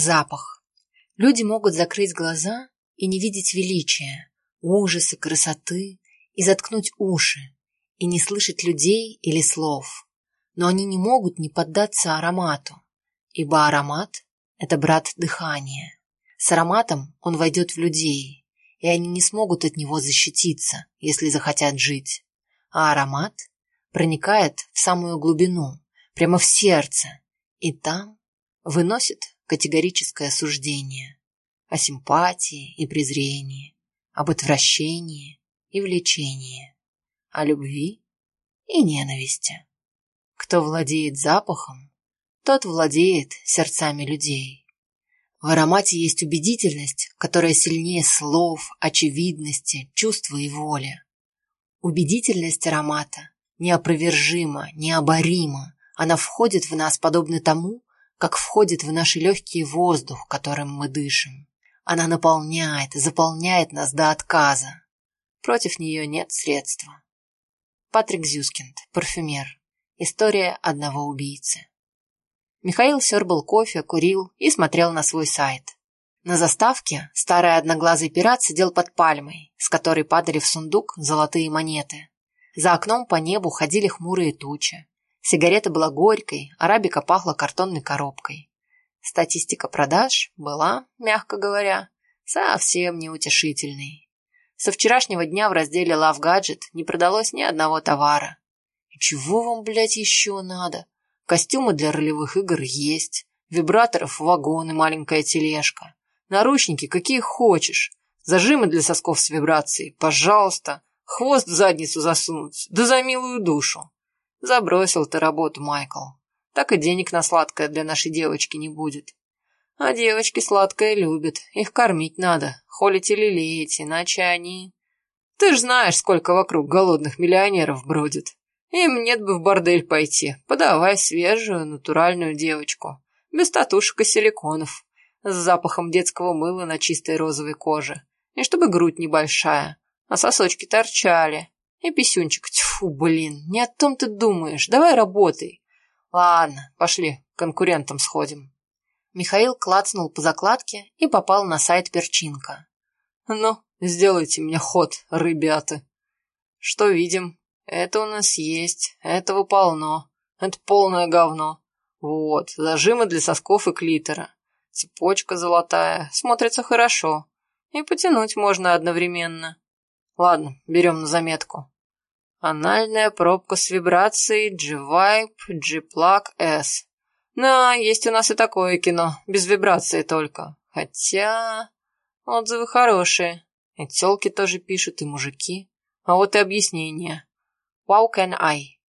Запах. Люди могут закрыть глаза и не видеть величия, ужаса, красоты, и заткнуть уши, и не слышать людей или слов. Но они не могут не поддаться аромату, ибо аромат – это брат дыхания. С ароматом он войдет в людей, и они не смогут от него защититься, если захотят жить. А аромат проникает в самую глубину, прямо в сердце, и там выносит категорическое суждение о симпатии и презрении, об отвращении и влечении, о любви и ненависти. Кто владеет запахом, тот владеет сердцами людей. В аромате есть убедительность, которая сильнее слов, очевидности, чувства и воли. Убедительность аромата неопровержима, необорима. Она входит в нас подобно тому, как входит в наши легкие воздух, которым мы дышим. Она наполняет, заполняет нас до отказа. Против нее нет средства. Патрик Зюскинд, парфюмер. История одного убийцы. Михаил сербал кофе, курил и смотрел на свой сайт. На заставке старый одноглазый пират сидел под пальмой, с которой падали в сундук золотые монеты. За окном по небу ходили хмурые тучи. Сигарета была горькой, арабика пахла картонной коробкой. Статистика продаж была, мягко говоря, совсем неутешительной. Со вчерашнего дня в разделе Love Gadget не продалось ни одного товара. И чего вам, блядь, еще надо? Костюмы для ролевых игр есть, вибраторов вагон и маленькая тележка. Наручники какие хочешь. Зажимы для сосков с вибрацией, пожалуйста. Хвост в задницу засунуть, да за милую душу. Забросил ты работу, Майкл. Так и денег на сладкое для нашей девочки не будет. А девочки сладкое любят, их кормить надо, холить или лелеять, иначе они... Ты ж знаешь, сколько вокруг голодных миллионеров бродит. Им нет бы в бордель пойти, подавай свежую, натуральную девочку, без татушек и силиконов, с запахом детского мыла на чистой розовой коже, и чтобы грудь небольшая, а сосочки торчали, и писюнчик, тьфу, блин, не о том ты думаешь, давай работай. Ладно, пошли, конкурентам сходим. Михаил клацнул по закладке и попал на сайт Перчинка. «Ну, сделайте мне ход, ребята. Что видим? Это у нас есть, этого полно. Это полное говно. Вот, зажимы для сосков и клитора. Цепочка золотая, смотрится хорошо. И потянуть можно одновременно. Ладно, берем на заметку. Анальная пробка с вибрацией G-Vibe G-Plug S. Да, есть у нас и такое кино, без вибрации только. Хотя... Отзывы хорошие. И тёлки тоже пишут, и мужики. А вот и объяснение. How can I?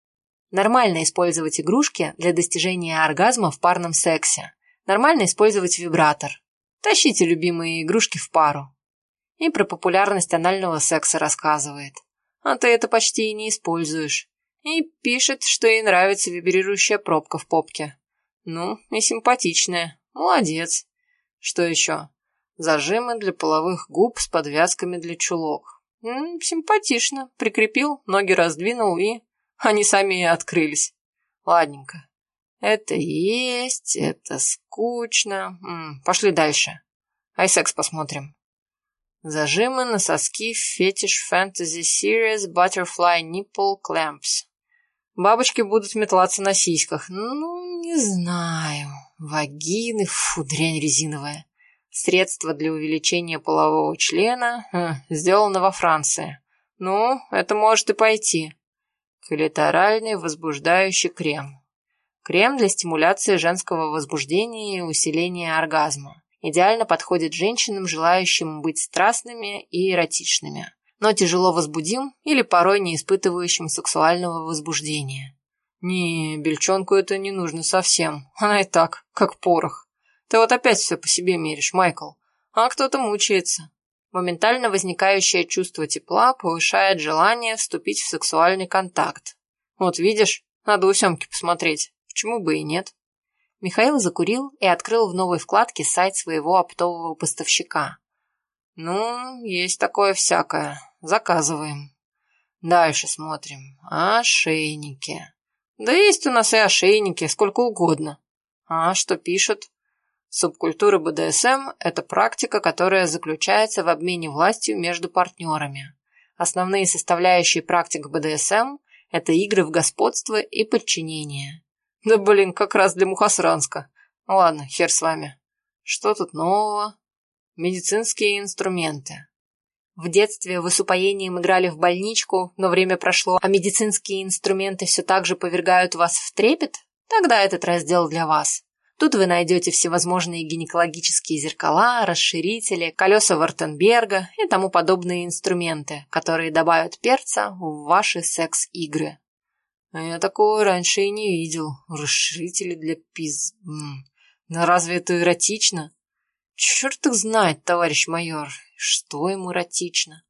Нормально использовать игрушки для достижения оргазма в парном сексе. Нормально использовать вибратор. Тащите любимые игрушки в пару. И про популярность анального секса рассказывает. А ты это почти и не используешь. И пишет, что ей нравится вибрирующая пробка в попке. Ну, и симпатичная. Молодец. Что еще? Зажимы для половых губ с подвязками для чулок. М симпатично. Прикрепил, ноги раздвинул и... Они сами и открылись. Ладненько. Это есть, это скучно. М -м, пошли дальше. Айсекс посмотрим. Зажимы на соски фетиш фэнтези series butterfly nipple clamps. Бабочки будут метлаться на сиськах. Ну, не знаю. Вагины, фу, дрянь резиновая. Средство для увеличения полового члена хм, сделано во Франции. Ну, это может и пойти. Клиторальный возбуждающий крем. Крем для стимуляции женского возбуждения и усиления оргазма. Идеально подходит женщинам, желающим быть страстными и эротичными, но тяжело возбудим или порой не испытывающим сексуального возбуждения. Не, бельчонку это не нужно совсем. Она и так, как порох. Ты вот опять все по себе меришь, Майкл. А кто-то мучается. Моментально возникающее чувство тепла повышает желание вступить в сексуальный контакт. Вот видишь, надо у Семки посмотреть. Почему бы и нет? Михаил закурил и открыл в новой вкладке сайт своего оптового поставщика. Ну, есть такое всякое. Заказываем. Дальше смотрим. Ошейники. Да есть у нас и ошейники, сколько угодно. А что пишут? Субкультура БДСМ – это практика, которая заключается в обмене властью между партнерами. Основные составляющие практик БДСМ – это игры в господство и подчинение. Да блин, как раз для Мухасранска. Ладно, хер с вами. Что тут нового? Медицинские инструменты. В детстве вы с упоением играли в больничку, но время прошло, а медицинские инструменты все так же повергают вас в трепет? Тогда этот раздел для вас. Тут вы найдете всевозможные гинекологические зеркала, расширители, колеса Вартенберга и тому подобные инструменты, которые добавят перца в ваши секс-игры. Я такого раньше и не видел. Расширители для пиз... Но разве это эротично? Черт их знает, товарищ майор, что ему эротично.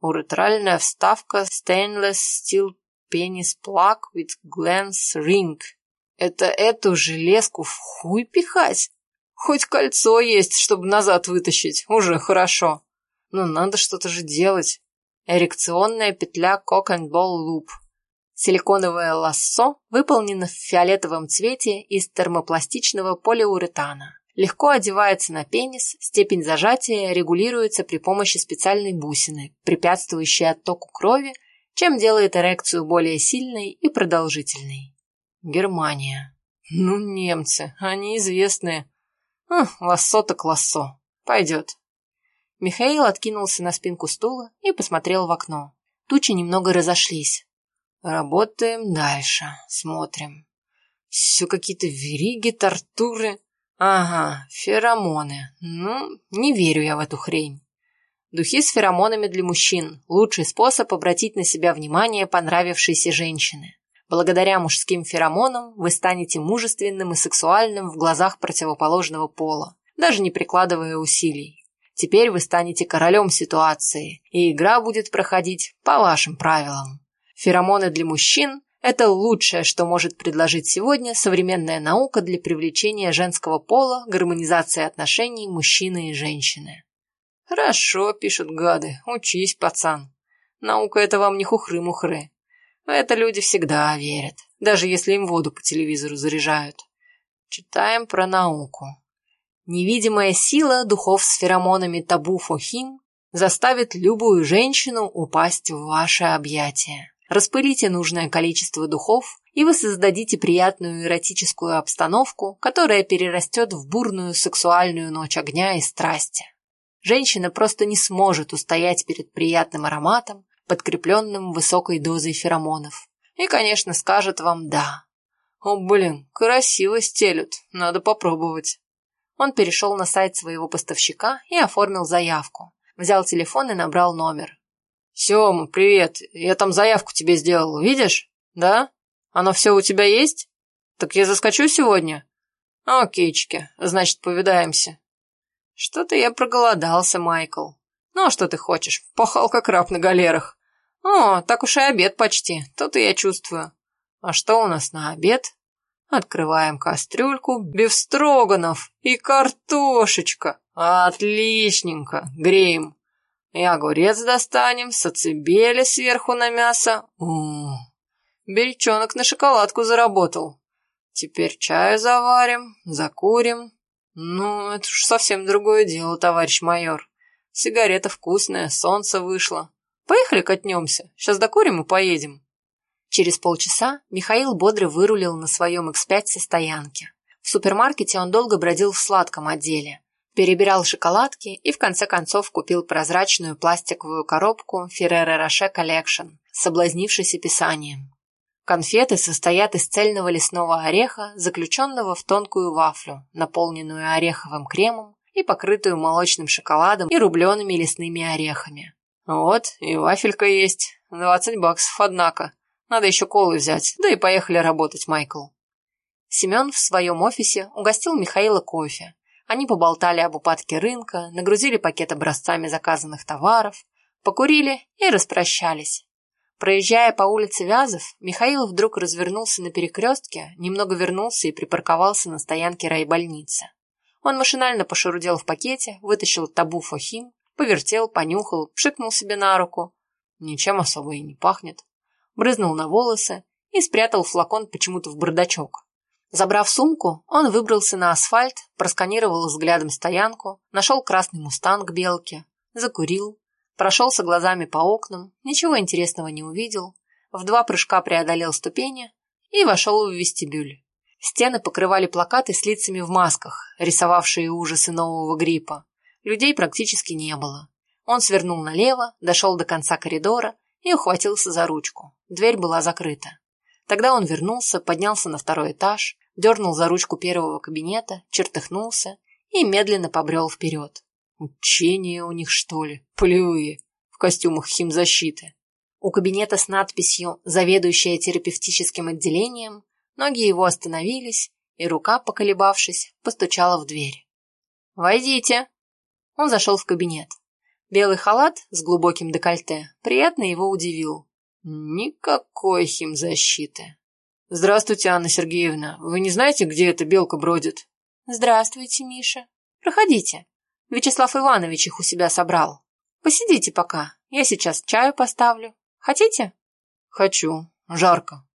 Уретральная вставка Stainless Steel Penis Plug with Glance Ring. Это эту железку в хуй пихать? Хоть кольцо есть, чтобы назад вытащить, уже хорошо. Но надо что-то же делать. Эрекционная петля Cock and Ball Loop. Силиконовое лассо выполнено в фиолетовом цвете из термопластичного полиуретана. Легко одевается на пенис, степень зажатия регулируется при помощи специальной бусины, препятствующей оттоку крови, чем делает эрекцию более сильной и продолжительной. Германия. Ну, немцы, они известные. Хм, лассо так лассо. Пойдет. Михаил откинулся на спинку стула и посмотрел в окно. Тучи немного разошлись. Работаем дальше, смотрим. Все какие-то вериги, тортуры. Ага, феромоны. Ну, не верю я в эту хрень. Духи с феромонами для мужчин – лучший способ обратить на себя внимание понравившейся женщины. Благодаря мужским феромонам вы станете мужественным и сексуальным в глазах противоположного пола, даже не прикладывая усилий. Теперь вы станете королем ситуации, и игра будет проходить по вашим правилам. Феромоны для мужчин это лучшее, что может предложить сегодня современная наука для привлечения женского пола, гармонизации отношений мужчины и женщины. Хорошо, пишут гады, учись, пацан. Наука это вам не хухры-мухры. В это люди всегда верят, даже если им воду по телевизору заряжают. Читаем про науку. Невидимая сила духов с феромонами табу фохим заставит любую женщину упасть в ваше объятие. Распылите нужное количество духов, и вы создадите приятную эротическую обстановку, которая перерастет в бурную сексуальную ночь огня и страсти. Женщина просто не сможет устоять перед приятным ароматом, подкрепленным высокой дозой феромонов. И, конечно, скажет вам «да». О, блин, красиво стелют, надо попробовать. Он перешел на сайт своего поставщика и оформил заявку. Взял телефон и набрал номер. «Сема, привет. Я там заявку тебе сделал, видишь? Да? Оно все у тебя есть? Так я заскочу сегодня?» «Окейчики, значит, повидаемся». «Что-то я проголодался, Майкл. Ну, а что ты хочешь? Пахал как раб на галерах. О, так уж и обед почти, то-то я чувствую. А что у нас на обед?» Открываем кастрюльку, бифстроганов и картошечка. Отличненько, греем. И огурец достанем, сацебели сверху на мясо. О, бельчонок на шоколадку заработал. Теперь чаю заварим, закурим. Ну, это уж совсем другое дело, товарищ майор. Сигарета вкусная, солнце вышло. Поехали катнемся, сейчас докурим и поедем. Через полчаса Михаил бодро вырулил на своем X5 со стоянки. В супермаркете он долго бродил в сладком отделе перебирал шоколадки и в конце концов купил прозрачную пластиковую коробку Ferrero Rocher Collection, соблазнившись описанием. Конфеты состоят из цельного лесного ореха, заключенного в тонкую вафлю, наполненную ореховым кремом и покрытую молочным шоколадом и рубленными лесными орехами. Вот, и вафелька есть. Двадцать баксов, однако. Надо еще колы взять, да и поехали работать, Майкл. Семен в своем офисе угостил Михаила кофе, они поболтали об упадке рынка, нагрузили пакет образцами заказанных товаров, покурили и распрощались. Проезжая по улице Вязов, Михаил вдруг развернулся на перекрестке, немного вернулся и припарковался на стоянке райбольницы. Он машинально пошарудел в пакете, вытащил табу фохим, повертел, понюхал, пшикнул себе на руку. Ничем особо и не пахнет. Брызнул на волосы и спрятал флакон почему-то в бардачок. Забрав сумку, он выбрался на асфальт, просканировал взглядом стоянку, нашел красный мустанг белки, закурил, прошелся глазами по окнам, ничего интересного не увидел, в два прыжка преодолел ступени и вошел в вестибюль. Стены покрывали плакаты с лицами в масках, рисовавшие ужасы нового гриппа. Людей практически не было. Он свернул налево, дошел до конца коридора и ухватился за ручку. Дверь была закрыта. Тогда он вернулся, поднялся на второй этаж, дернул за ручку первого кабинета, чертыхнулся и медленно побрел вперед. Учения у них, что ли, полевые, в костюмах химзащиты. У кабинета с надписью «Заведующая терапевтическим отделением» ноги его остановились, и рука, поколебавшись, постучала в дверь. «Войдите!» Он зашел в кабинет. Белый халат с глубоким декольте приятно его удивил. Никакой химзащиты. «Здравствуйте, Анна Сергеевна. Вы не знаете, где эта белка бродит?» «Здравствуйте, Миша. Проходите. Вячеслав Иванович их у себя собрал. Посидите пока. Я сейчас чаю поставлю. Хотите?» «Хочу. Жарко».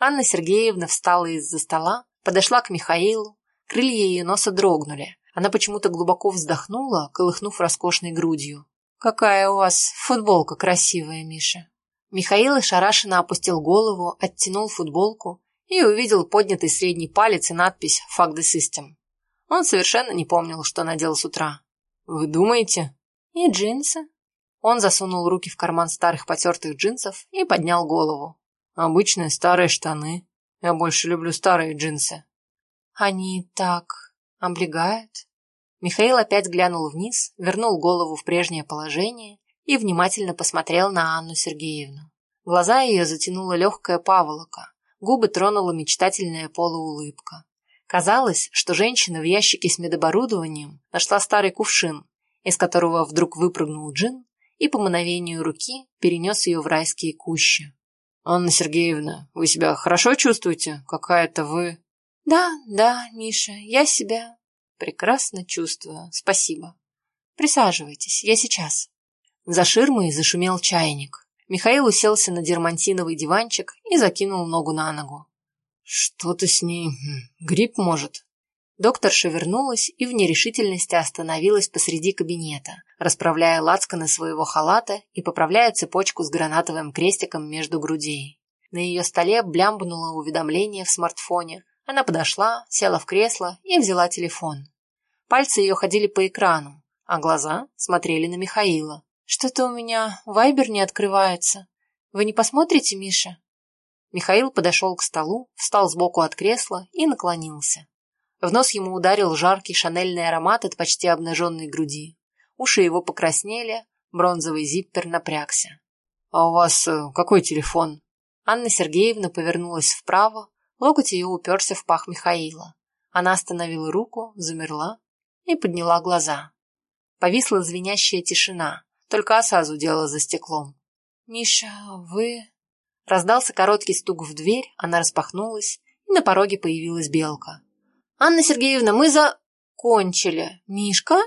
Анна Сергеевна встала из-за стола, подошла к Михаилу. Крылья ее носа дрогнули. Она почему-то глубоко вздохнула, колыхнув роскошной грудью. «Какая у вас футболка красивая, Миша!» Михаил ошарашенно опустил голову, оттянул футболку и увидел поднятый средний палец и надпись «Fuck the system». Он совершенно не помнил, что надел с утра. «Вы думаете?» «И джинсы». Он засунул руки в карман старых потертых джинсов и поднял голову. «Обычные старые штаны. Я больше люблю старые джинсы». «Они так облегают?» Михаил опять глянул вниз, вернул голову в прежнее положение и внимательно посмотрел на Анну Сергеевну. Глаза ее затянула легкая паволока, губы тронула мечтательная полуулыбка. Казалось, что женщина в ящике с медоборудованием нашла старый кувшин, из которого вдруг выпрыгнул джин и по мановению руки перенес ее в райские кущи. «Анна Сергеевна, вы себя хорошо чувствуете? Какая-то вы...» «Да, да, Миша, я себя прекрасно чувствую, спасибо. Присаживайтесь, я сейчас». За ширмой зашумел чайник. Михаил уселся на дермантиновый диванчик и закинул ногу на ногу. Что-то с ней... грипп, может?» Докторша вернулась и в нерешительности остановилась посреди кабинета, расправляя лацканы своего халата и поправляя цепочку с гранатовым крестиком между грудей. На ее столе блямбнуло уведомление в смартфоне. Она подошла, села в кресло и взяла телефон. Пальцы ее ходили по экрану, а глаза смотрели на Михаила. «Что-то у меня вайбер не открывается. Вы не посмотрите, Миша?» Михаил подошел к столу, встал сбоку от кресла и наклонился. В нос ему ударил жаркий шанельный аромат от почти обнаженной груди. Уши его покраснели, бронзовый зиппер напрягся. «А у вас э, какой телефон?» Анна Сергеевна повернулась вправо, локоть ее уперся в пах Михаила. Она остановила руку, замерла и подняла глаза. Повисла звенящая тишина, только оса зудела за стеклом. «Миша, вы...» Раздался короткий стук в дверь, она распахнулась, и на пороге появилась белка. «Анна Сергеевна, мы за...» «Кончили. Мишка?»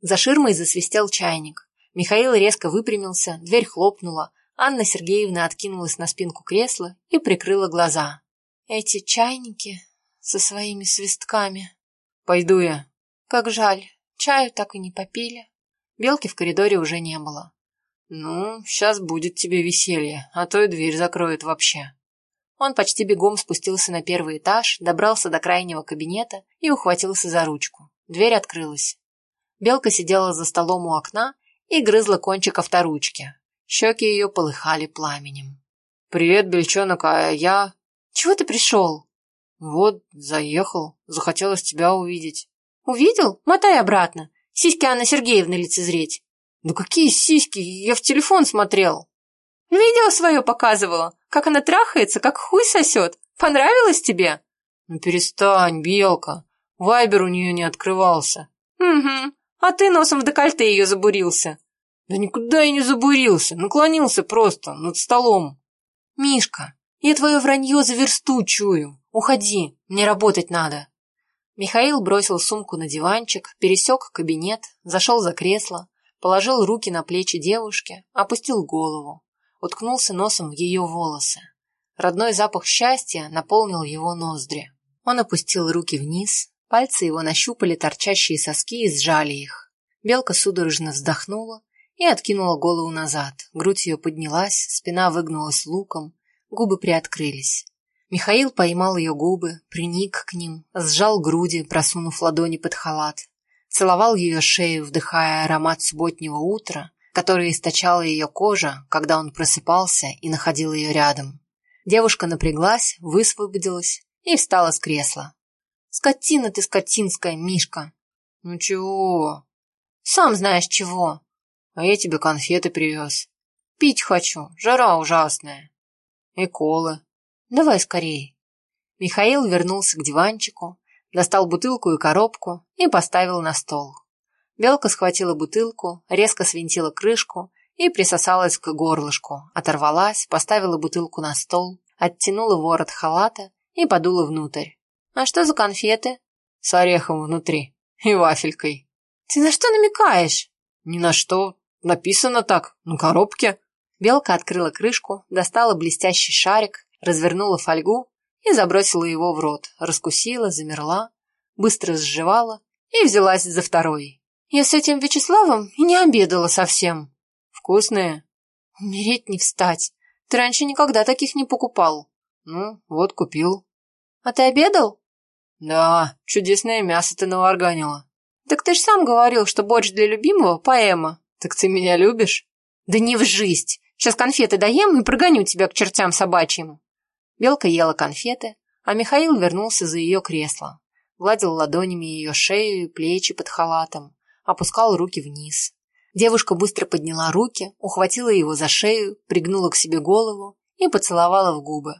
За ширмой засвистел чайник. Михаил резко выпрямился, дверь хлопнула. Анна Сергеевна откинулась на спинку кресла и прикрыла глаза. «Эти чайники со своими свистками...» «Пойду я». «Как жаль, чаю так и не попили». Белки в коридоре уже не было. «Ну, сейчас будет тебе веселье, а то и дверь закроет вообще». Он почти бегом спустился на первый этаж, добрался до крайнего кабинета и ухватился за ручку. Дверь открылась. Белка сидела за столом у окна и грызла кончик авторучки. Щеки ее полыхали пламенем. «Привет, бельчонок, а я...» «Чего ты пришел?» «Вот, заехал. Захотелось тебя увидеть». «Увидел? Мотай обратно. Сиськи Анны Сергеевны лицезреть». «Ну какие сиськи? Я в телефон смотрел». «Видео свое показывала. Как она трахается, как хуй сосет. Понравилось тебе?» «Ну перестань, Белка. Вайбер у нее не открывался». «Угу. А ты носом в декольте ее забурился». «Да никуда я не забурился. Наклонился просто, над столом». «Мишка, я твое вранье за версту чую. Уходи, мне работать надо». Михаил бросил сумку на диванчик, пересек кабинет, зашел за кресло, положил руки на плечи девушки, опустил голову, уткнулся носом в ее волосы. Родной запах счастья наполнил его ноздри. Он опустил руки вниз, пальцы его нащупали торчащие соски и сжали их. Белка судорожно вздохнула и откинула голову назад. Грудь ее поднялась, спина выгнулась луком, губы приоткрылись. Михаил поймал ее губы, приник к ним, сжал груди, просунув ладони под халат. Целовал ее шею, вдыхая аромат субботнего утра, который источала ее кожа, когда он просыпался и находил ее рядом. Девушка напряглась, высвободилась и встала с кресла. «Скотина ты скотинская, Мишка!» «Ну чего?» «Сам знаешь чего!» «А я тебе конфеты привез». «Пить хочу, жара ужасная». «И колы». «Давай скорей». Михаил вернулся к диванчику, достал бутылку и коробку и поставил на стол. Белка схватила бутылку, резко свинтила крышку и присосалась к горлышку, оторвалась, поставила бутылку на стол, оттянула ворот халата и подула внутрь. «А что за конфеты?» «С орехом внутри и вафелькой». «Ты на что намекаешь?» «Ни на что. Написано так, на коробке». Белка открыла крышку, достала блестящий шарик, развернула фольгу и забросила его в рот, раскусила, замерла, быстро сживала и взялась за второй. «Я с этим Вячеславом и не обедала совсем». «Вкусные?» «Умереть не встать. Ты раньше никогда таких не покупал». «Ну, вот купил». «А ты обедал?» «Да, чудесное мясо ты наварганила». «Так ты ж сам говорил, что борщ для любимого – поэма». «Так ты меня любишь?» «Да не в жизнь. Сейчас конфеты доем и прогоню тебя к чертям собачьим». Белка ела конфеты, а Михаил вернулся за ее кресло. Гладил ладонями ее шею и плечи под халатом, опускал руки вниз. Девушка быстро подняла руки, ухватила его за шею, пригнула к себе голову и поцеловала в губы.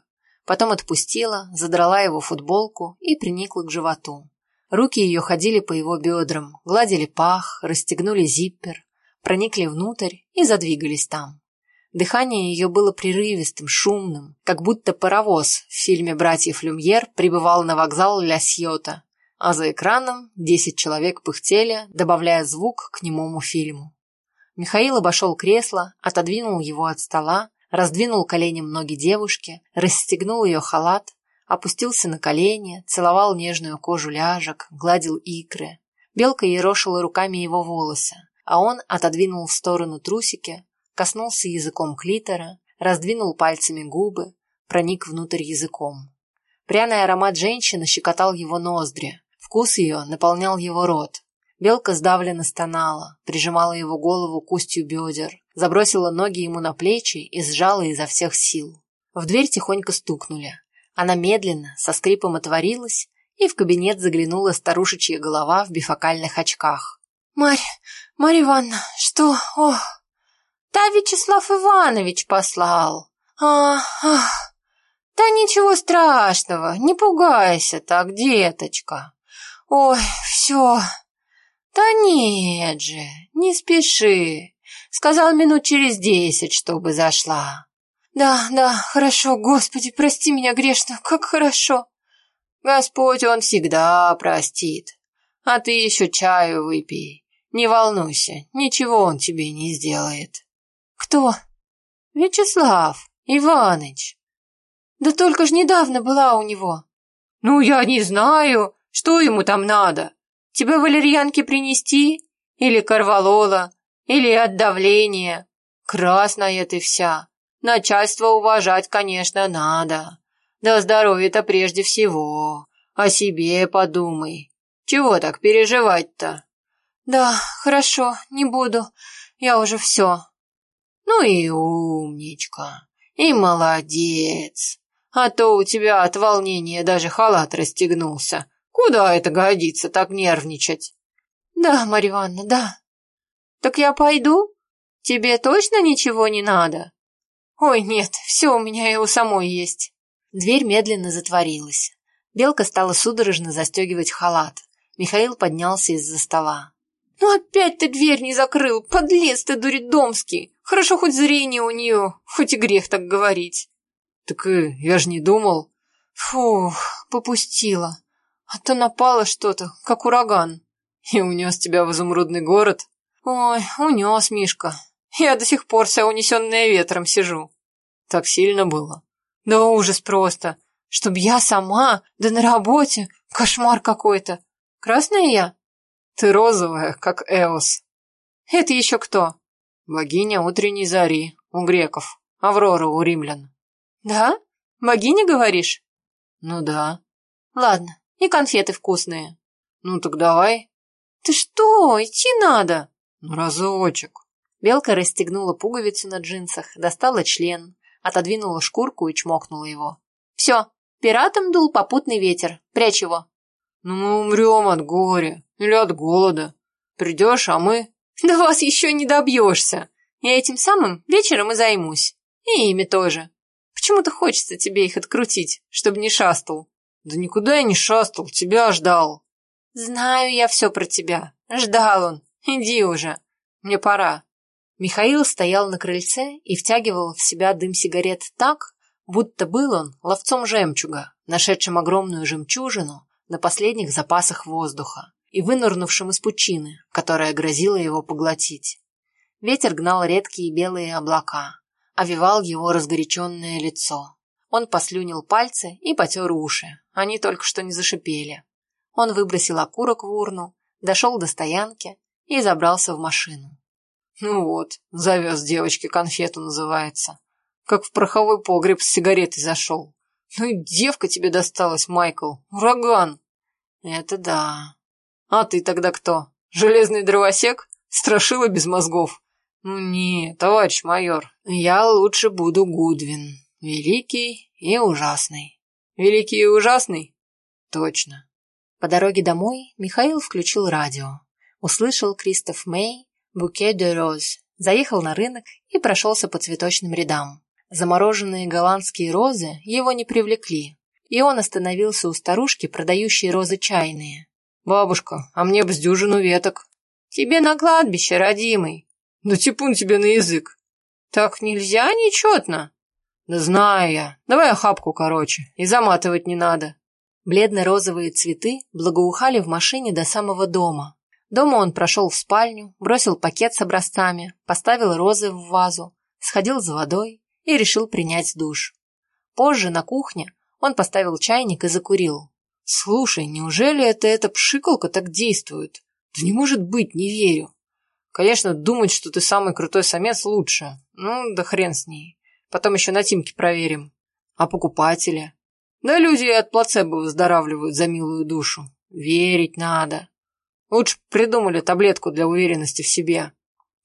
Потом отпустила, задрала его футболку и приникла к животу. Руки ее ходили по его бедрам, гладили пах, расстегнули зиппер, проникли внутрь и задвигались там. Дыхание ее было прерывистым, шумным, как будто паровоз в фильме «Братьев Люмьер» прибывал на вокзал Ля Сьота, а за экраном десять человек пыхтели, добавляя звук к немому фильму. Михаил обошел кресло, отодвинул его от стола, раздвинул коленем ноги девушки, расстегнул ее халат, опустился на колени, целовал нежную кожу ляжек, гладил икры. Белка ерошила руками его волосы, а он отодвинул в сторону трусики, коснулся языком клитора, раздвинул пальцами губы, проник внутрь языком. Пряный аромат женщины щекотал его ноздри, вкус ее наполнял его рот. Белка сдавленно стонала, прижимала его голову к устью бедер, забросила ноги ему на плечи и сжала изо всех сил. В дверь тихонько стукнули. Она медленно, со скрипом отворилась, и в кабинет заглянула старушечья голова в бифокальных очках. «Марь, Марья Ивановна, что? Ох!» Да Вячеслав Иванович послал. А, ах. Да ничего страшного, не пугайся так, деточка. Ой, все. Да нет же, не спеши. Сказал минут через десять, чтобы зашла. Да, да, хорошо, Господи, прости меня грешно, как хорошо. Господь, Он всегда простит. А ты еще чаю выпей. Не волнуйся, ничего Он тебе не сделает. «Кто?» «Вячеслав Иваныч». «Да только ж недавно была у него». «Ну, я не знаю, что ему там надо. Тебе валерьянки принести? Или корвалола? Или от давления? Красная ты вся. Начальство уважать, конечно, надо. Да здоровье-то прежде всего. О себе подумай. Чего так переживать-то?» «Да, хорошо, не буду. Я уже все. Ну и умничка, и молодец. А то у тебя от волнения даже халат расстегнулся. Куда это годится так нервничать? Да, Марья Ивановна, да. Так я пойду? Тебе точно ничего не надо? Ой, нет, все у меня и у самой есть. Дверь медленно затворилась. Белка стала судорожно застегивать халат. Михаил поднялся из-за стола. «Ну опять ты дверь не закрыл, подлец ты дуридомский! Хорошо хоть зрение у нее, хоть и грех так говорить». «Так э, я же не думал». «Фух, попустила. А то напало что-то, как ураган». «И унес тебя в изумрудный город?» «Ой, унес, Мишка. Я до сих пор вся унесенная ветром сижу». «Так сильно было?» «Да ужас просто. Чтоб я сама, да на работе, кошмар какой-то. Красная я? Ты розовая, как Эос. Это еще кто? Богиня утренней зари у греков, Аврора у римлян. Да? Богиня, говоришь? Ну да. Ладно, и конфеты вкусные. Ну так давай. Ты что, идти надо? Ну разочек. Белка расстегнула пуговицу на джинсах, достала член, отодвинула шкурку и чмокнула его. Все, пиратом дул попутный ветер. Прячь его. Ну мы умрем от горя или от голода. Придешь, а мы... Да вас еще не добьешься. Я этим самым вечером и займусь. И ими тоже. Почему-то хочется тебе их открутить, чтобы не шастал. Да никуда я не шастал, тебя ждал. Знаю я все про тебя. Ждал он. Иди уже. Мне пора. Михаил стоял на крыльце и втягивал в себя дым сигарет так, будто был он ловцом жемчуга, нашедшим огромную жемчужину на последних запасах воздуха и вынырнувшим из пучины, которая грозила его поглотить. Ветер гнал редкие белые облака, овивал его разгоряченное лицо. Он послюнил пальцы и потер уши, они только что не зашипели. Он выбросил окурок в урну, дошел до стоянки и забрался в машину. Ну вот, завез девочке конфету называется. Как в пороховой погреб с сигаретой зашел. Ну и девка тебе досталась, Майкл. Ураган. Это да. А ты тогда кто? Железный дровосек? Страшила без мозгов? Ну не, товарищ майор, я лучше буду Гудвин. Великий и ужасный. Великий и ужасный? Точно. По дороге домой Михаил включил радио. Услышал Кристоф Мэй «Буке де роз», заехал на рынок и прошелся по цветочным рядам. Замороженные голландские розы его не привлекли, и он остановился у старушки, продающей розы чайные. «Бабушка, а мне бы с дюжину веток». «Тебе на кладбище, родимый». «Да типун тебе на язык». «Так нельзя нечетно». «Да знаю я. Давай охапку короче, и заматывать не надо». Бледно-розовые цветы благоухали в машине до самого дома, Дома он прошел в спальню, бросил пакет с образцами, поставил розы в вазу, сходил за водой и решил принять душ. Позже на кухне он поставил чайник и закурил. «Слушай, неужели это эта пшикалка так действует? Да не может быть, не верю. Конечно, думать, что ты самый крутой самец, лучше. Ну, да хрен с ней. Потом еще на Тимке проверим. А покупатели? Да люди от плацебо выздоравливают за милую душу. Верить надо. Лучше придумали таблетку для уверенности в себе.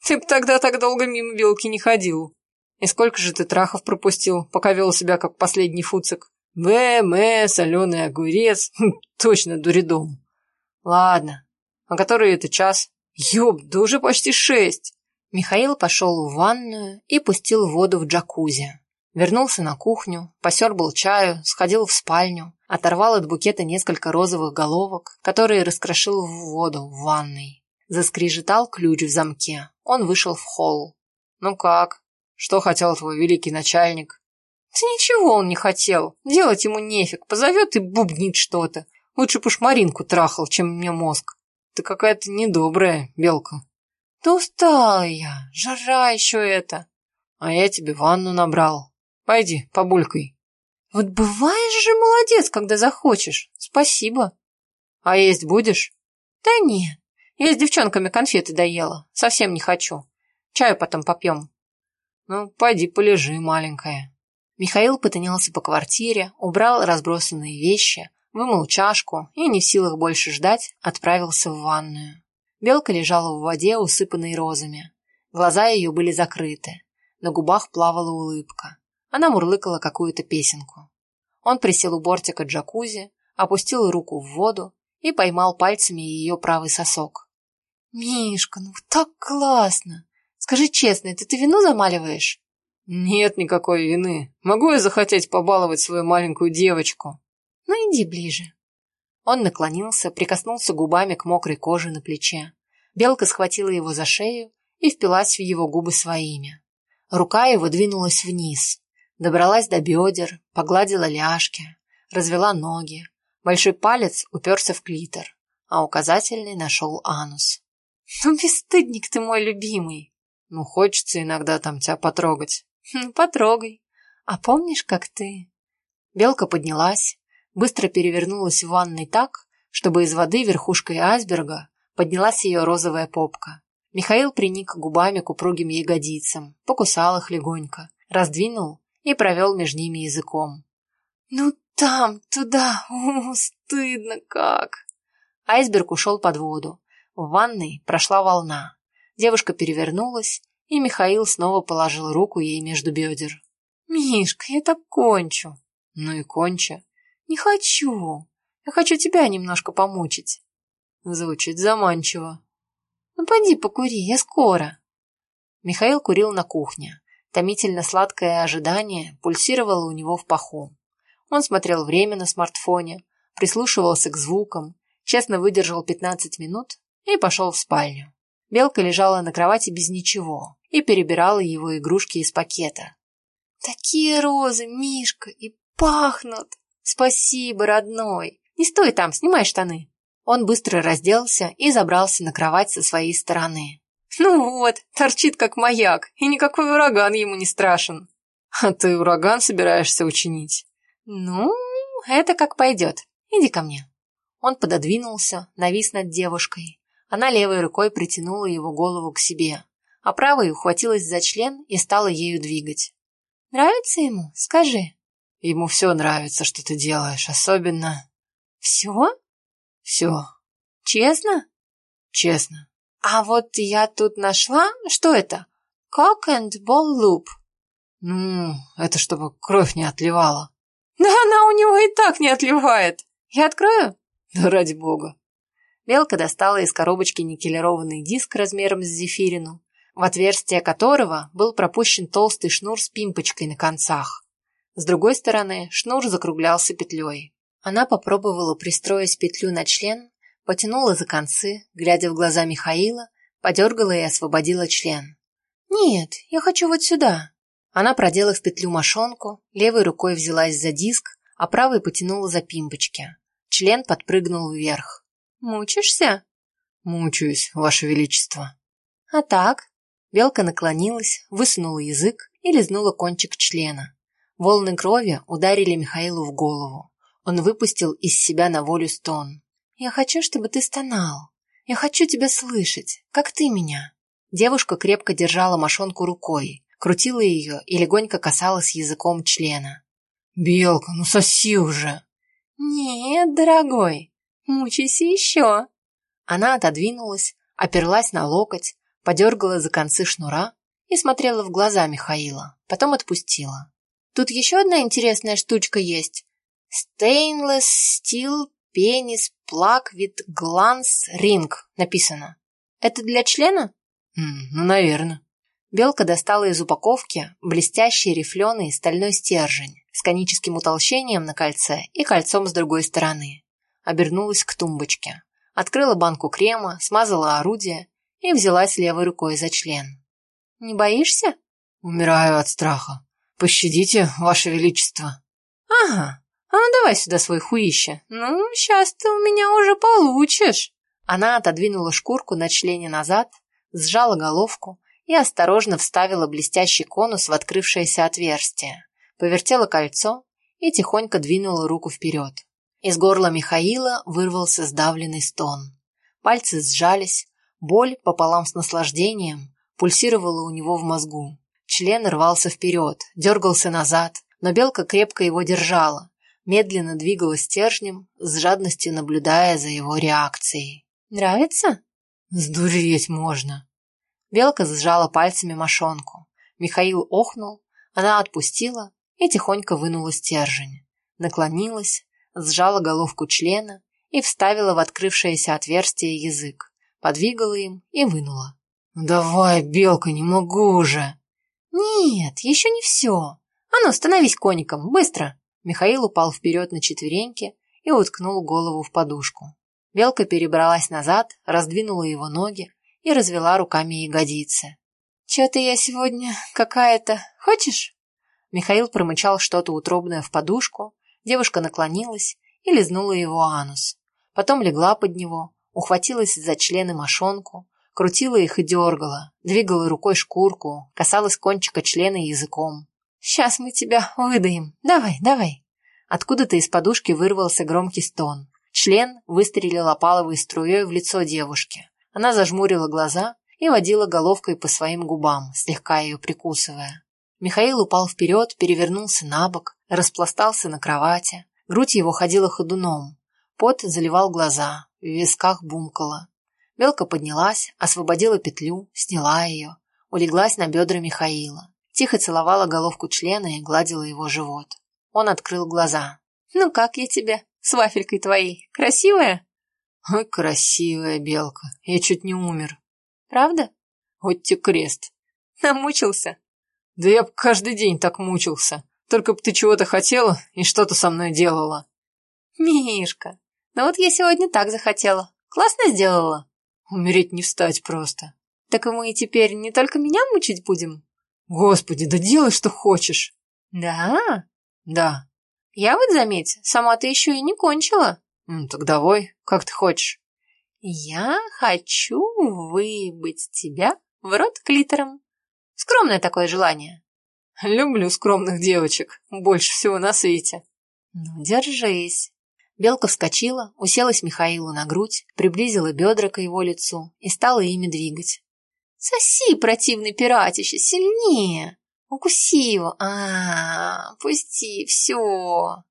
Ты б тогда так долго мимо белки не ходил. И сколько же ты трахов пропустил, пока вел себя как последний фуцик? ВМ, соленый огурец. Хм, точно, дуридом. Ладно. А который это час? Ёб, да уже почти шесть. Михаил пошел в ванную и пустил воду в джакузи. Вернулся на кухню, посербал чаю, сходил в спальню, оторвал от букета несколько розовых головок, которые раскрошил в воду в ванной. Заскрежетал ключ в замке. Он вышел в холл. «Ну как? Что хотел твой великий начальник?» «Да ничего он не хотел. Делать ему нефиг. Позовет и бубнит что-то. Лучше б уж Маринку трахал, чем мне мозг. Ты какая-то недобрая, Белка». «Да устала я. Жара еще это». «А я тебе ванну набрал. Пойди, побулькай. Вот бываешь же молодец, когда захочешь. Спасибо. А есть будешь? Да нет. Я с девчонками конфеты доела. Совсем не хочу. Чаю потом попьем. Ну, пойди полежи, маленькая. Михаил потонялся по квартире, убрал разбросанные вещи, вымыл чашку и, не в силах больше ждать, отправился в ванную. Белка лежала в воде, усыпанной розами. Глаза ее были закрыты. На губах плавала улыбка. Она мурлыкала какую-то песенку. Он присел у бортика джакузи, опустил руку в воду и поймал пальцами ее правый сосок. «Мишка, ну так классно! Скажи честно, это ты вину замаливаешь?» «Нет никакой вины. Могу я захотеть побаловать свою маленькую девочку?» «Ну иди ближе». Он наклонился, прикоснулся губами к мокрой коже на плече. Белка схватила его за шею и впилась в его губы своими. Рука его двинулась вниз. Добралась до бедер, погладила ляжки, развела ноги. Большой палец уперся в клитор, а указательный нашел анус. «Ну, бесстыдник ты мой любимый!» «Ну, хочется иногда там тебя потрогать». «Ну, потрогай. А помнишь, как ты...» Белка поднялась, быстро перевернулась в ванной так, чтобы из воды верхушкой айсберга поднялась ее розовая попка. Михаил приник губами к упругим ягодицам, покусал их легонько, раздвинул и провел между ними языком. «Ну там, туда, у, стыдно как!» Айсберг ушел под воду. В ванной прошла волна. Девушка перевернулась, и Михаил снова положил руку ей между бедер. «Мишка, я так кончу!» «Ну и конча!» «Не хочу! Я хочу тебя немножко помучить!» Звучит заманчиво. «Ну поди покури, я скоро!» Михаил курил на кухне. Томительно сладкое ожидание пульсировало у него в паху. Он смотрел время на смартфоне, прислушивался к звукам, честно выдержал 15 минут и пошел в спальню. Белка лежала на кровати без ничего и перебирала его игрушки из пакета. «Такие розы, Мишка, и пахнут! Спасибо, родной! Не стой там, снимай штаны!» Он быстро разделся и забрался на кровать со своей стороны. «Ну вот, торчит как маяк, и никакой ураган ему не страшен». «А ты ураган собираешься учинить?» «Ну, это как пойдет. Иди ко мне». Он пододвинулся, навис над девушкой. Она левой рукой притянула его голову к себе, а правой ухватилась за член и стала ею двигать. «Нравится ему? Скажи». «Ему все нравится, что ты делаешь, особенно...» «Все?» «Все». «Честно?» «Честно». «А вот я тут нашла... Что это? Cock and ball loop». «Ну, это чтобы кровь не отливала». «Да она у него и так не отливает. Я открою?» Да ради бога. Белка достала из коробочки никелированный диск размером с зефирину, в отверстие которого был пропущен толстый шнур с пимпочкой на концах. С другой стороны шнур закруглялся петлей. Она попробовала пристроить петлю на член, потянула за концы, глядя в глаза Михаила, подергала и освободила член. «Нет, я хочу вот сюда». Она продела в петлю мошонку, левой рукой взялась за диск, а правой потянула за пимпочки. Член подпрыгнул вверх. «Мучишься?» «Мучаюсь, Ваше Величество». «А так?» Белка наклонилась, высунула язык и лизнула кончик члена. Волны крови ударили Михаилу в голову. Он выпустил из себя на волю стон. «Я хочу, чтобы ты стонал. Я хочу тебя слышать, как ты меня». Девушка крепко держала мошонку рукой, крутила ее и легонько касалась языком члена. «Белка, ну соси уже!» «Нет, дорогой, мучайся еще». Она отодвинулась, оперлась на локоть, подергала за концы шнура и смотрела в глаза Михаила, потом отпустила. «Тут еще одна интересная штучка есть. Stainless Steel Penis Plug with Glance Ring написано. Это для члена?» «Ну, наверное». Белка достала из упаковки блестящий рифленый стальной стержень с коническим утолщением на кольце и кольцом с другой стороны. Обернулась к тумбочке. Открыла банку крема, смазала орудие и взялась левой рукой за член. «Не боишься?» «Умираю от страха. Пощадите, Ваше Величество». «Ага, а ну давай сюда свой хуище. Ну, сейчас ты у меня уже получишь». Она отодвинула шкурку на члене назад, сжала головку и осторожно вставила блестящий конус в открывшееся отверстие повертела кольцо и тихонько двинула руку вперед. Из горла Михаила вырвался сдавленный стон. Пальцы сжались, боль пополам с наслаждением пульсировала у него в мозгу. Член рвался вперед, дергался назад, но белка крепко его держала, медленно двигала стержнем, с жадностью наблюдая за его реакцией. «Нравится?» «Сдуреть можно!» Белка сжала пальцами мошонку. Михаил охнул, она отпустила, и тихонько вынула стержень. Наклонилась, сжала головку члена и вставила в открывшееся отверстие язык, подвигала им и вынула. «Давай, Белка, не могу уже!» «Нет, еще не все. А ну, становись коником, быстро!» Михаил упал вперед на четвереньки и уткнул голову в подушку. Белка перебралась назад, раздвинула его ноги и развела руками ягодицы. «Че-то я сегодня какая-то... Хочешь?» Михаил промычал что-то утробное в подушку, девушка наклонилась и лизнула его анус. Потом легла под него, ухватилась за члены мошонку, крутила их и дергала, двигала рукой шкурку, касалась кончика члена языком. «Сейчас мы тебя выдаем. Давай, давай». Откуда-то из подушки вырвался громкий стон. Член выстрелил опаловой струей в лицо девушки. Она зажмурила глаза и водила головкой по своим губам, слегка ее прикусывая. Михаил упал вперед, перевернулся на бок, распластался на кровати. Грудь его ходила ходуном. Пот заливал глаза, в висках бумкало. Белка поднялась, освободила петлю, сняла ее, улеглась на бедра Михаила. Тихо целовала головку члена и гладила его живот. Он открыл глаза. «Ну как я тебе? С вафелькой твоей. Красивая?» «Ой, красивая белка. Я чуть не умер». «Правда?» «Вот тебе крест». «Намучился?» «Да я б каждый день так мучился. Только б ты чего-то хотела и что-то со мной делала». «Мишка, ну вот я сегодня так захотела. Классно сделала?» «Умереть не встать просто». «Так и мы теперь не только меня мучить будем?» «Господи, да делай, что хочешь». «Да?» Да. Я вот заметь, сама ты еще и не кончила. Ну, так давай, как ты хочешь. Я хочу выбыть тебя в рот клитором. Скромное такое желание. Люблю скромных девочек, больше всего на свете. Ну, держись. Белка вскочила, уселась Михаилу на грудь, приблизила бедра к его лицу и стала ими двигать. «Соси, противный пиратище, сильнее!» Укуси его. А, -а, а, пусти, все.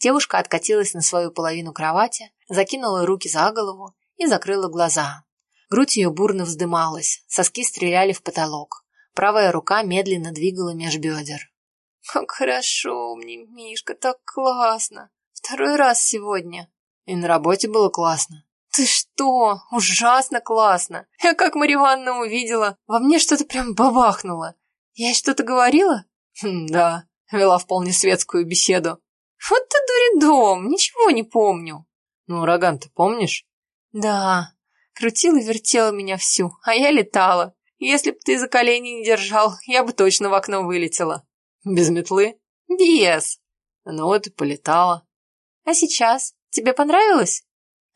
Девушка откатилась на свою половину кровати, закинула руки за голову и закрыла глаза. Грудь ее бурно вздымалась, соски стреляли в потолок. Правая рука медленно двигала меж бедер. «Как хорошо мне, Мишка, так классно! Второй раз сегодня!» «И на работе было классно!» «Ты что? Ужасно классно! Я как Марья Ивановна увидела, во мне что-то прям бабахнуло. «Я что-то говорила?» хм, «Да, вела вполне светскую беседу». «Вот ты дуридом, ничего не помню». «Ну, ураган ты помнишь?» «Да, крутила и вертела меня всю, а я летала. Если б ты за колени не держал, я бы точно в окно вылетела». «Без метлы?» «Без». «Ну вот и полетала». «А сейчас? Тебе понравилось?»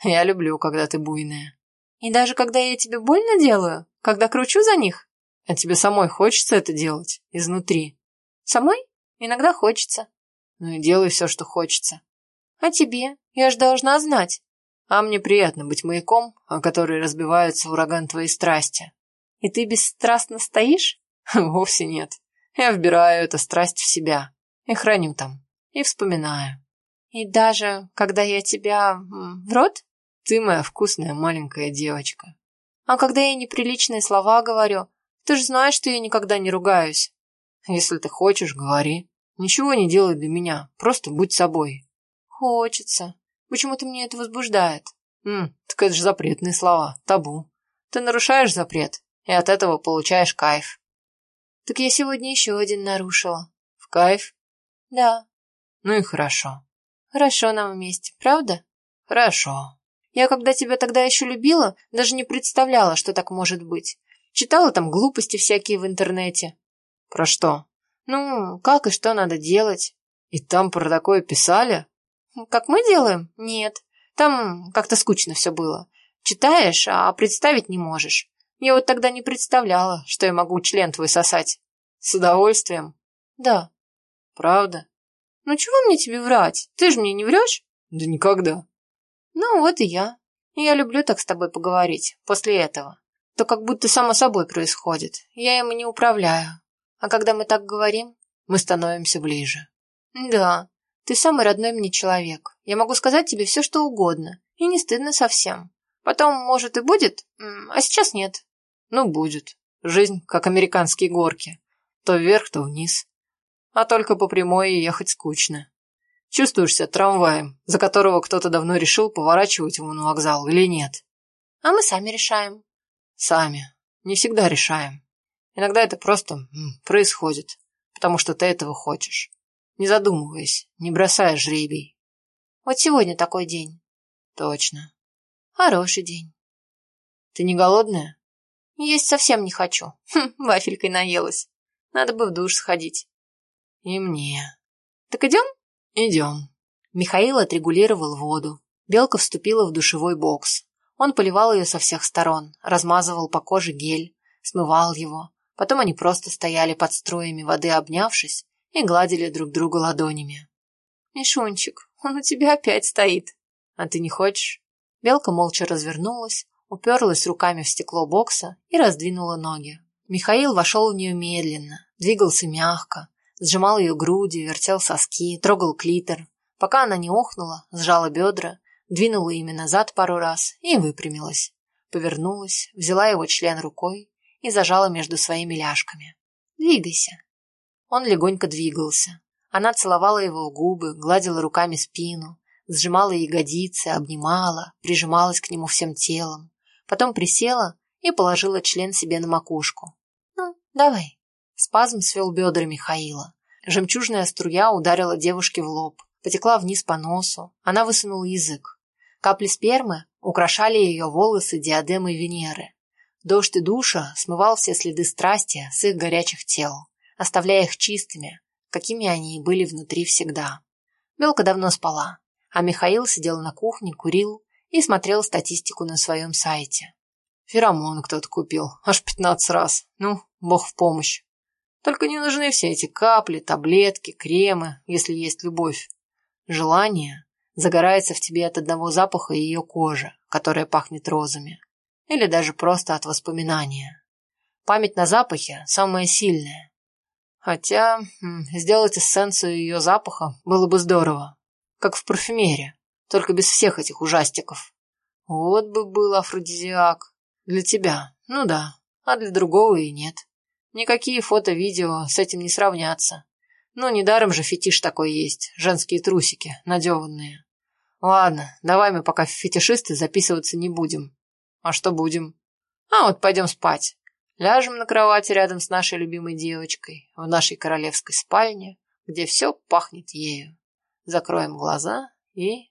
«Я люблю, когда ты буйная». «И даже когда я тебе больно делаю? Когда кручу за них?» А тебе самой хочется это делать? Изнутри? Самой? Иногда хочется. Ну и делай все, что хочется. А тебе? Я ж должна знать. А мне приятно быть маяком, о который разбивается ураган твоей страсти. И ты бесстрастно стоишь? Вовсе нет. Я вбираю эту страсть в себя. И храню там. И вспоминаю. И даже, когда я тебя в рот? Ты моя вкусная маленькая девочка. А когда я неприличные слова говорю, ты же знаешь, что я никогда не ругаюсь. Если ты хочешь, говори. Ничего не делай для меня, просто будь собой. Хочется. Почему-то мне это возбуждает. М, так это же запретные слова, табу. Ты нарушаешь запрет, и от этого получаешь кайф. Так я сегодня еще один нарушила. В кайф? Да. Ну и хорошо. Хорошо нам вместе, правда? Хорошо. Я когда тебя тогда еще любила, даже не представляла, что так может быть. Читала там глупости всякие в интернете. Про что? Ну, как и что надо делать. И там про такое писали? Как мы делаем? Нет. Там как-то скучно все было. Читаешь, а представить не можешь. Я вот тогда не представляла, что я могу член твой сосать. С удовольствием? Да. Правда? Ну чего мне тебе врать? Ты же мне не врешь? Да никогда. Ну вот и я. Я люблю так с тобой поговорить после этого то как будто само собой происходит. Я ему не управляю. А когда мы так говорим, мы становимся ближе. Да, ты самый родной мне человек. Я могу сказать тебе все, что угодно. И не стыдно совсем. Потом, может, и будет, а сейчас нет. Ну, будет. Жизнь, как американские горки. То вверх, то вниз. А только по прямой ехать скучно. Чувствуешься трамваем, за которого кто-то давно решил поворачивать его на вокзал или нет. А мы сами решаем. Сами. Не всегда решаем. Иногда это просто происходит, потому что ты этого хочешь. Не задумываясь, не бросая жребий. Вот сегодня такой день. Точно. Хороший день. Ты не голодная? Есть совсем не хочу. Хм, вафелькой наелась. Надо бы в душ сходить. И мне. Так идем? Идем. Михаил отрегулировал воду. Белка вступила в душевой бокс. Он поливал ее со всех сторон, размазывал по коже гель, смывал его. Потом они просто стояли под струями воды, обнявшись, и гладили друг друга ладонями. Мишунчик, он у тебя опять стоит. А ты не хочешь? Белка молча развернулась, уперлась руками в стекло бокса и раздвинула ноги. Михаил вошел в нее медленно, двигался мягко, сжимал ее груди, вертел соски, трогал клитор, пока она не охнула, сжала бедра, двинула ими назад пару раз и выпрямилась. Повернулась, взяла его член рукой и зажала между своими ляжками. «Двигайся». Он легонько двигался. Она целовала его губы, гладила руками спину, сжимала ягодицы, обнимала, прижималась к нему всем телом. Потом присела и положила член себе на макушку. «Ну, давай». Спазм свел бедра Михаила. Жемчужная струя ударила девушке в лоб, потекла вниз по носу. Она высунула язык. Капли спермы украшали ее волосы диадемой Венеры. Дождь и душа смывал все следы страсти с их горячих тел, оставляя их чистыми, какими они и были внутри всегда. Белка давно спала, а Михаил сидел на кухне, курил и смотрел статистику на своем сайте. Феромон кто-то купил, аж пятнадцать раз. Ну, бог в помощь. Только не нужны все эти капли, таблетки, кремы, если есть любовь. Желание загорается в тебе от одного запаха ее кожи, которая пахнет розами. Или даже просто от воспоминания. Память на запахе самая сильная. Хотя сделать эссенцию ее запаха было бы здорово. Как в парфюмерии, только без всех этих ужастиков. Вот бы был афродизиак. Для тебя, ну да, а для другого и нет. Никакие фото-видео с этим не сравнятся. Ну, недаром же фетиш такой есть, женские трусики, надеванные. Ладно, давай мы пока фетишисты записываться не будем. А что будем? А вот пойдем спать. Ляжем на кровати рядом с нашей любимой девочкой, в нашей королевской спальне, где все пахнет ею. Закроем глаза и